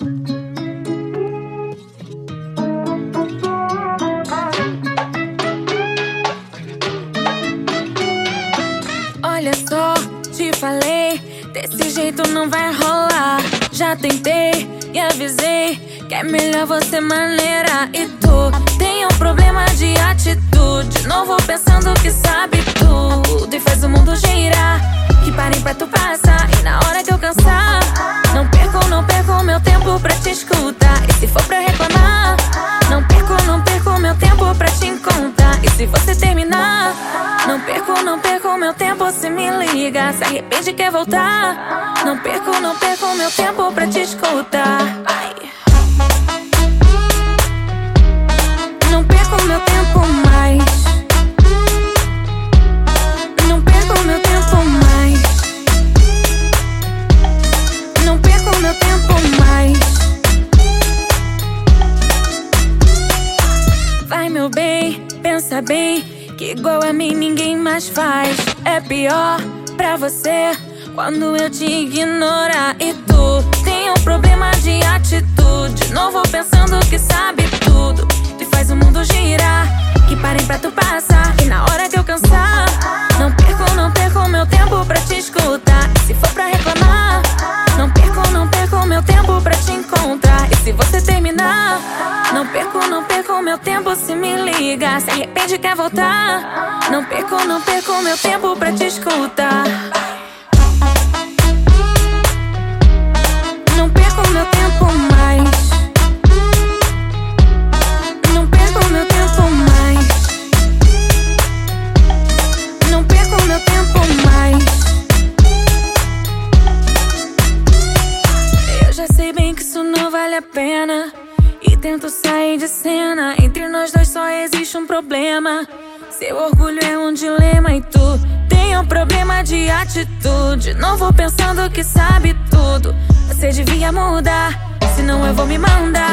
Olha só, te falei, desse jeito não vai rolar. Já tentei e avisei que é melhor você maneira. E tu tem um problema de atitude. Novo pensando que sabe tudo e faz o mundo girar. Que parem pra tu passar perco, meu tempo pra te escutar. E se for pra reclamar, não perco, não perco meu tempo pra te encontrar. E se você terminar, não perco, não perco meu tempo se me liga. Se arrepende quer voltar, não perco, não perco meu tempo pra te escutar. Ai. Meu tempo mais. Vai, meu bem, pensa bem. Que igual a mim ninguém mais faz. É pior pra você quando eu te ignorar. E tu tem um problema de atitude. Novo pensando que sabe tudo. E faz o mundo girar. Que parem pra tu passar. Não perco, não perco meu tempo se me liga. Se arrepende quer voltar, não perco, não perco meu tempo pra te escutar. Não perco meu tempo mais. Não perco meu tempo mais. Não perco meu tempo mais. Eu já sei bem que isso não vale a pena. E tento sair de cena. Entre nós dois só existe um problema. Seu orgulho é um dilema e tu tem um problema de atitude. Não vou pensando que sabe tudo. Você devia mudar, senão eu vou me mandar.